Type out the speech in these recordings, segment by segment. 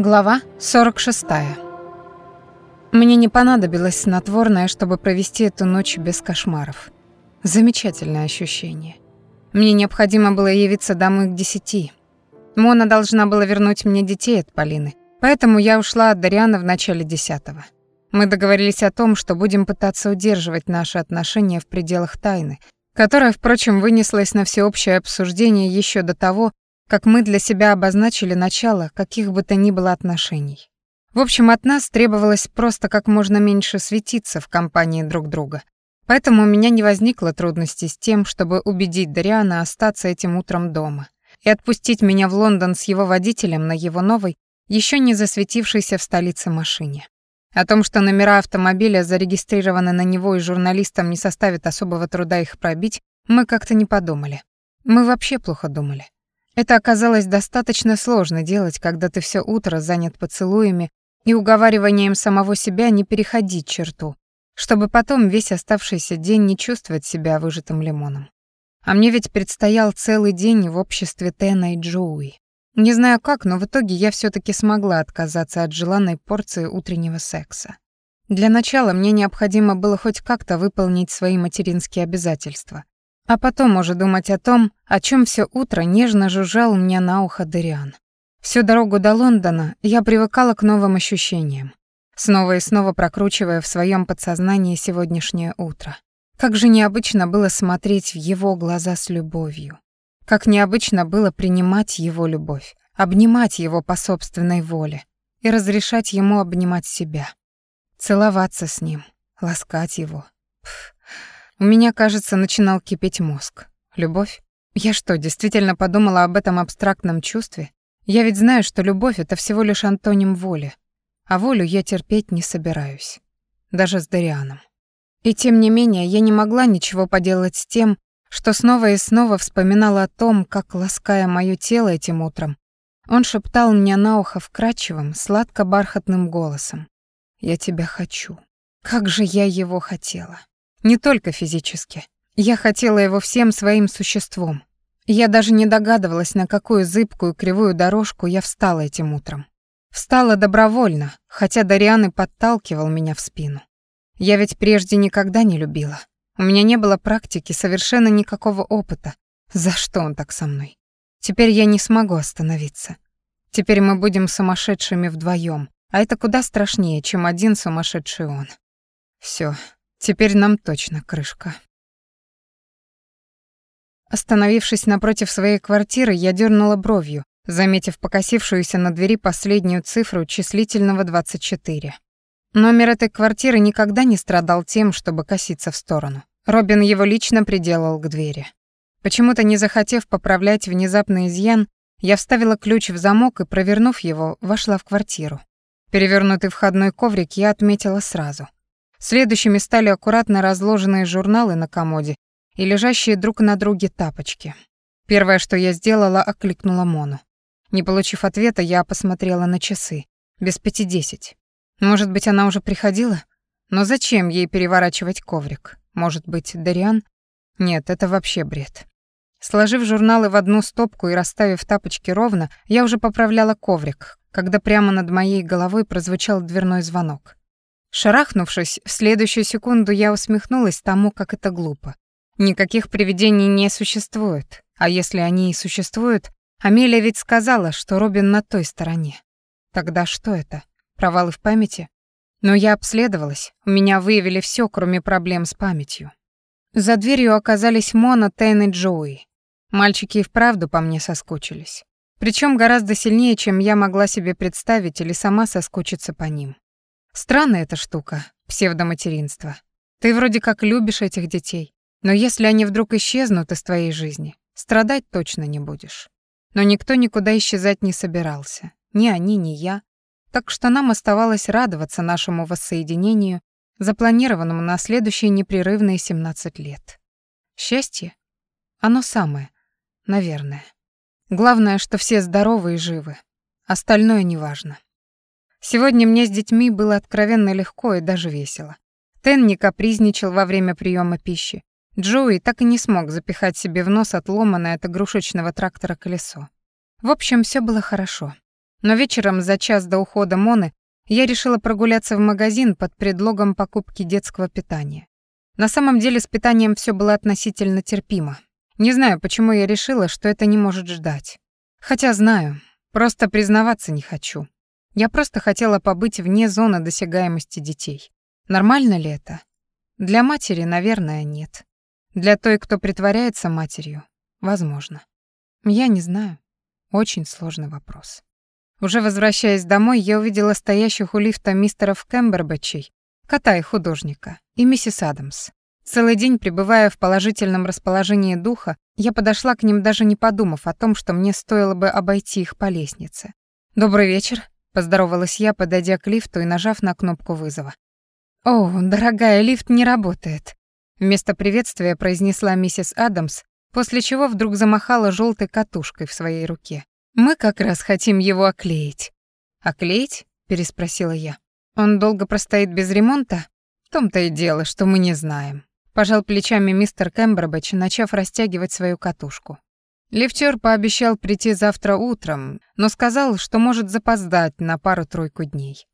Глава 46. Мне не понадобилось снотворное, чтобы провести эту ночь без кошмаров. Замечательное ощущение. Мне необходимо было явиться домой к десяти. Мона должна была вернуть мне детей от Полины, поэтому я ушла от Дариана в начале десятого. Мы договорились о том, что будем пытаться удерживать наши отношения в пределах тайны, которая, впрочем, вынеслась на всеобщее обсуждение еще до того, как мы для себя обозначили начало каких бы то ни было отношений. В общем, от нас требовалось просто как можно меньше светиться в компании друг друга. Поэтому у меня не возникло трудностей с тем, чтобы убедить Дариана остаться этим утром дома и отпустить меня в Лондон с его водителем на его новой, еще не засветившейся в столице машине. О том, что номера автомобиля зарегистрированы на него и журналистам не составит особого труда их пробить, мы как-то не подумали. Мы вообще плохо думали. Это оказалось достаточно сложно делать, когда ты все утро занят поцелуями и уговариванием самого себя не переходить черту, чтобы потом весь оставшийся день не чувствовать себя выжатым лимоном. А мне ведь предстоял целый день в обществе Тена и Джоуи. Не знаю как, но в итоге я все таки смогла отказаться от желанной порции утреннего секса. Для начала мне необходимо было хоть как-то выполнить свои материнские обязательства, а потом уже думать о том, о чем все утро нежно жужжал мне на ухо Дариан. Всю дорогу до Лондона я привыкала к новым ощущениям, снова и снова прокручивая в своем подсознании сегодняшнее утро. Как же необычно было смотреть в его глаза с любовью. Как необычно было принимать его любовь, обнимать его по собственной воле и разрешать ему обнимать себя. Целоваться с ним, ласкать его. Пф, у меня, кажется, начинал кипеть мозг. Любовь? Я что, действительно подумала об этом абстрактном чувстве? Я ведь знаю, что любовь — это всего лишь антоним воли. А волю я терпеть не собираюсь. Даже с Дарианом. И тем не менее, я не могла ничего поделать с тем, что снова и снова вспоминала о том, как, лаская моё тело этим утром, он шептал мне на ухо вкрадчивым, сладко-бархатным голосом. «Я тебя хочу». Как же я его хотела. Не только физически. Я хотела его всем своим существом. Я даже не догадывалась, на какую зыбкую кривую дорожку я встала этим утром. Встала добровольно, хотя Дариан и подталкивал меня в спину. Я ведь прежде никогда не любила. У меня не было практики, совершенно никакого опыта. За что он так со мной? Теперь я не смогу остановиться. Теперь мы будем сумасшедшими вдвоем, а это куда страшнее, чем один сумасшедший он. Все, Теперь нам точно крышка. Остановившись напротив своей квартиры, я дернула бровью, заметив покосившуюся на двери последнюю цифру числительного 24. Номер этой квартиры никогда не страдал тем, чтобы коситься в сторону. Робин его лично приделал к двери. Почему-то не захотев поправлять внезапный изъян, я вставила ключ в замок и, провернув его, вошла в квартиру. Перевернутый входной коврик я отметила сразу — Следующими стали аккуратно разложенные журналы на комоде и лежащие друг на друге тапочки. Первое, что я сделала, окликнула Мону. Не получив ответа, я посмотрела на часы. Без пяти десять. Может быть, она уже приходила? Но зачем ей переворачивать коврик? Может быть, Дариан? Нет, это вообще бред. Сложив журналы в одну стопку и расставив тапочки ровно, я уже поправляла коврик, когда прямо над моей головой прозвучал дверной звонок. Шарахнувшись, в следующую секунду я усмехнулась тому, как это глупо. Никаких привидений не существует, а если они и существуют, Амелия ведь сказала, что Робин на той стороне. Тогда что это? Провалы в памяти? Но я обследовалась, у меня выявили все, кроме проблем с памятью. За дверью оказались Мона, Тейн и Джоуи. Мальчики и вправду по мне соскучились. Причем гораздо сильнее, чем я могла себе представить или сама соскучиться по ним. Странная эта штука, псевдоматеринство. Ты вроде как любишь этих детей, но если они вдруг исчезнут из твоей жизни, страдать точно не будешь. Но никто никуда исчезать не собирался, ни они, ни я. Так что нам оставалось радоваться нашему воссоединению, запланированному на следующие непрерывные 17 лет. Счастье? Оно самое, наверное. Главное, что все здоровы и живы. Остальное неважно. Сегодня мне с детьми было откровенно легко и даже весело. Тен не капризничал во время приема пищи. Джоуи так и не смог запихать себе в нос отломанное от игрушечного трактора колесо. В общем, все было хорошо. Но вечером за час до ухода Моны я решила прогуляться в магазин под предлогом покупки детского питания. На самом деле с питанием все было относительно терпимо. Не знаю, почему я решила, что это не может ждать. Хотя знаю, просто признаваться не хочу. Я просто хотела побыть вне зоны досягаемости детей. Нормально ли это? Для матери, наверное, нет. Для той, кто притворяется матерью, возможно. Я не знаю. Очень сложный вопрос. Уже возвращаясь домой, я увидела стоящих у лифта мистеров Кэмбербэтчей, кота и художника, и миссис Адамс. Целый день пребывая в положительном расположении духа, я подошла к ним даже не подумав о том, что мне стоило бы обойти их по лестнице. «Добрый вечер», — поздоровалась я, подойдя к лифту и нажав на кнопку вызова. «О, дорогая, лифт не работает», — вместо приветствия произнесла миссис Адамс, после чего вдруг замахала желтой катушкой в своей руке. Мы как раз хотим его оклеить». «Оклеить?» — переспросила я. «Он долго простоит без ремонта?» «В том-то и дело, что мы не знаем». Пожал плечами мистер Кэмбербэтч, начав растягивать свою катушку. Лифтер пообещал прийти завтра утром, но сказал, что может запоздать на пару-тройку дней.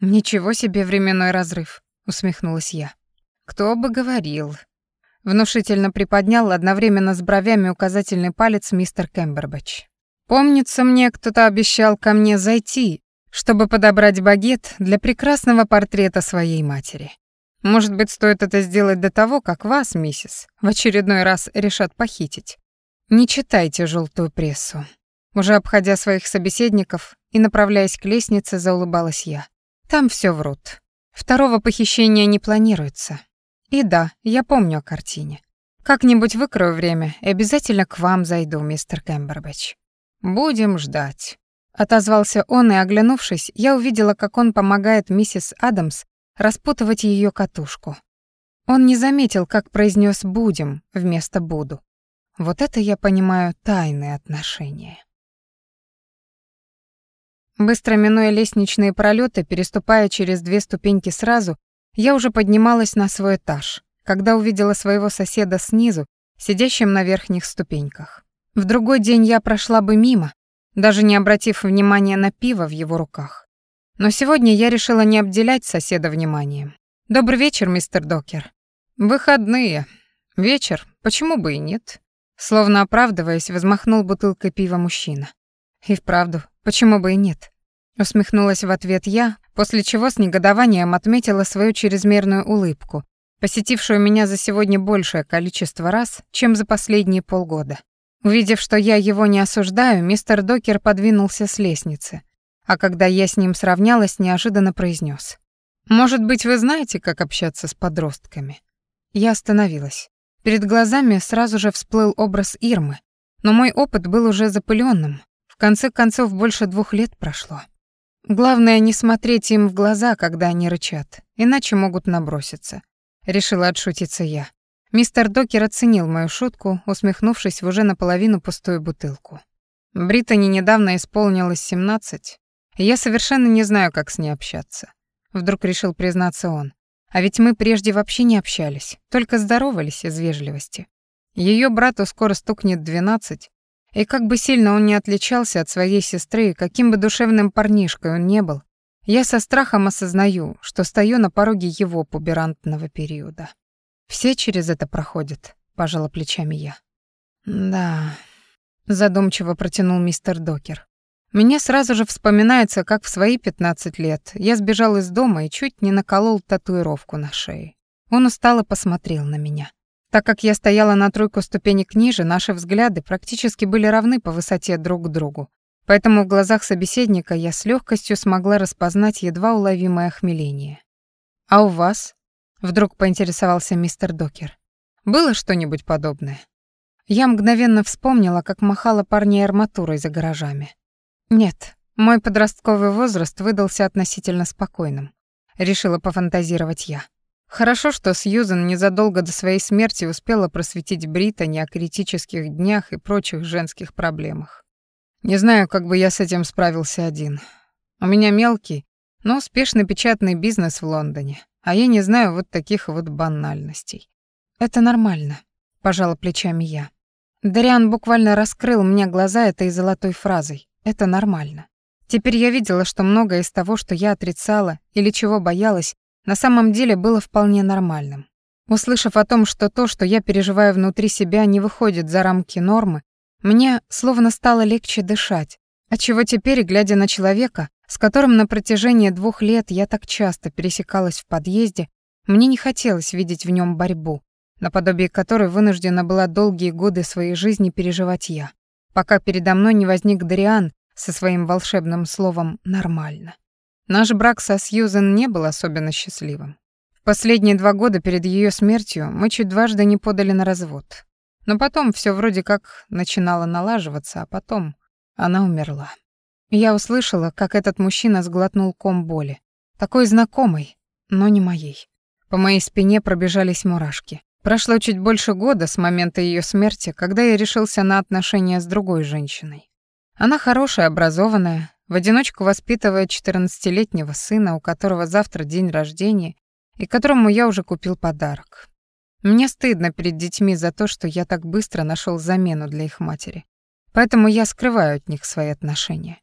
«Ничего себе временной разрыв», — усмехнулась я. «Кто бы говорил». Внушительно приподнял одновременно с бровями указательный палец мистер Кэмбербэтч. Помнится мне, кто-то обещал ко мне зайти, чтобы подобрать багет для прекрасного портрета своей матери. Может быть, стоит это сделать до того, как вас, миссис, в очередной раз решат похитить. Не читайте желтую прессу. Уже обходя своих собеседников и направляясь к лестнице, заулыбалась я. Там все врут. Второго похищения не планируется. И да, я помню о картине. Как-нибудь выкрою время и обязательно к вам зайду, мистер Кэмбербэтч. «Будем ждать», — отозвался он, и, оглянувшись, я увидела, как он помогает миссис Адамс распутывать ее катушку. Он не заметил, как произнес «будем» вместо «буду». Вот это я понимаю тайные отношения. Быстро минуя лестничные пролеты, переступая через две ступеньки сразу, я уже поднималась на свой этаж, когда увидела своего соседа снизу, сидящим на верхних ступеньках. В другой день я прошла бы мимо, даже не обратив внимания на пиво в его руках. Но сегодня я решила не обделять соседа вниманием. «Добрый вечер, мистер Докер». «Выходные. Вечер. Почему бы и нет?» Словно оправдываясь, взмахнул бутылкой пива мужчина. «И вправду, почему бы и нет?» Усмехнулась в ответ я, после чего с негодованием отметила свою чрезмерную улыбку, посетившую меня за сегодня большее количество раз, чем за последние полгода. Увидев, что я его не осуждаю, мистер Докер подвинулся с лестницы, а когда я с ним сравнялась, неожиданно произнес: «Может быть, вы знаете, как общаться с подростками?» Я остановилась. Перед глазами сразу же всплыл образ Ирмы, но мой опыт был уже запыленным. В конце концов, больше двух лет прошло. Главное, не смотреть им в глаза, когда они рычат, иначе могут наброситься. Решила отшутиться я. Мистер Докер оценил мою шутку, усмехнувшись в уже наполовину пустую бутылку. Британи недавно исполнилось 17, и я совершенно не знаю, как с ней общаться. Вдруг решил признаться он. А ведь мы прежде вообще не общались, только здоровались из вежливости. Ее брату скоро стукнет 12, и как бы сильно он не отличался от своей сестры, каким бы душевным парнишкой он не был, я со страхом осознаю, что стою на пороге его пуберантного периода. Все через это проходят, пожала плечами я. Да, задумчиво протянул мистер Докер. Мне сразу же вспоминается, как в свои 15 лет я сбежал из дома и чуть не наколол татуировку на шее. Он устало посмотрел на меня. Так как я стояла на тройку ступенек ниже, наши взгляды практически были равны по высоте друг к другу. Поэтому в глазах собеседника я с легкостью смогла распознать едва уловимое охмеление. «А у вас?» Вдруг поинтересовался мистер Докер. Было что-нибудь подобное? Я мгновенно вспомнила, как махала парней арматурой за гаражами. Нет, мой подростковый возраст выдался относительно спокойным. Решила пофантазировать я. Хорошо, что Сьюзен незадолго до своей смерти успела просветить Британи о критических днях и прочих женских проблемах. Не знаю, как бы я с этим справился один. У меня мелкий, но успешный печатный бизнес в Лондоне. А я не знаю вот таких вот банальностей. Это нормально, пожала плечами я. Дариан буквально раскрыл мне глаза этой золотой фразой. Это нормально. Теперь я видела, что многое из того, что я отрицала или чего боялась, на самом деле было вполне нормальным. Услышав о том, что то, что я переживаю внутри себя, не выходит за рамки нормы, мне словно стало легче дышать, отчего теперь, глядя на человека, с которым на протяжении двух лет я так часто пересекалась в подъезде, мне не хотелось видеть в нем борьбу, наподобие которой вынуждена была долгие годы своей жизни переживать я, пока передо мной не возник Дариан со своим волшебным словом «нормально». Наш брак со Сьюзен не был особенно счастливым. В последние два года перед ее смертью мы чуть дважды не подали на развод. Но потом все вроде как начинало налаживаться, а потом она умерла. Я услышала, как этот мужчина сглотнул ком боли. Такой знакомый, но не моей. По моей спине пробежались мурашки. Прошло чуть больше года с момента ее смерти, когда я решился на отношения с другой женщиной. Она хорошая, образованная, в одиночку воспитывает 14-летнего сына, у которого завтра день рождения, и которому я уже купил подарок. Мне стыдно перед детьми за то, что я так быстро нашел замену для их матери. Поэтому я скрываю от них свои отношения.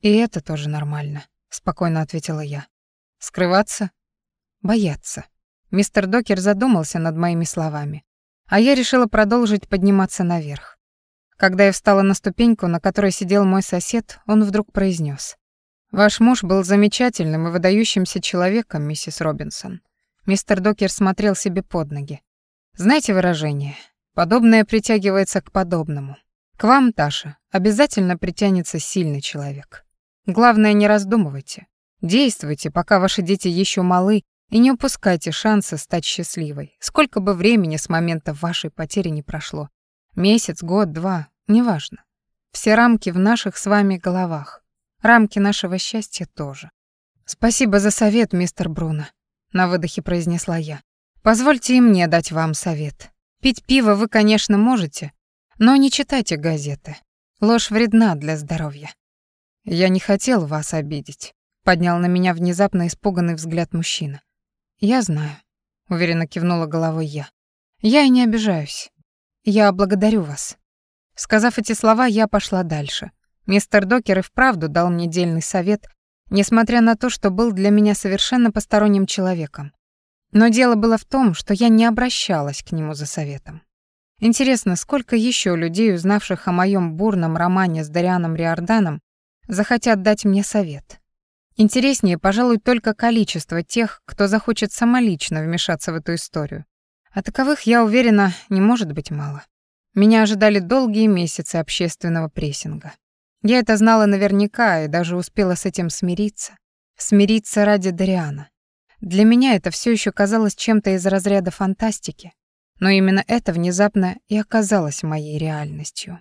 И это тоже нормально, спокойно ответила я. Скрываться? Бояться. Мистер Докер задумался над моими словами, а я решила продолжить подниматься наверх. Когда я встала на ступеньку, на которой сидел мой сосед, он вдруг произнес: «Ваш муж был замечательным и выдающимся человеком, миссис Робинсон». Мистер Докер смотрел себе под ноги. «Знаете выражение? Подобное притягивается к подобному. К вам, Таша, обязательно притянется сильный человек. Главное, не раздумывайте. Действуйте, пока ваши дети еще малы и не упускайте шанса стать счастливой, сколько бы времени с момента вашей потери не прошло. Месяц, год, два, неважно. Все рамки в наших с вами головах. Рамки нашего счастья тоже. Спасибо за совет, мистер Бруно, на выдохе произнесла я. Позвольте и мне дать вам совет. Пить пиво вы, конечно, можете, но не читайте газеты. Ложь вредна для здоровья. Я не хотел вас обидеть, поднял на меня внезапно испуганный взгляд мужчина. «Я знаю», — уверенно кивнула головой я. «Я и не обижаюсь. Я благодарю вас». Сказав эти слова, я пошла дальше. Мистер Докер и вправду дал мне дельный совет, несмотря на то, что был для меня совершенно посторонним человеком. Но дело было в том, что я не обращалась к нему за советом. Интересно, сколько еще людей, узнавших о моем бурном романе с Дарианом Риорданом, захотят дать мне совет? Интереснее, пожалуй, только количество тех, кто захочет самолично вмешаться в эту историю. А таковых, я уверена, не может быть мало. Меня ожидали долгие месяцы общественного прессинга. Я это знала наверняка и даже успела с этим смириться. Смириться ради Дариана. Для меня это все еще казалось чем-то из разряда фантастики, но именно это внезапно и оказалось моей реальностью.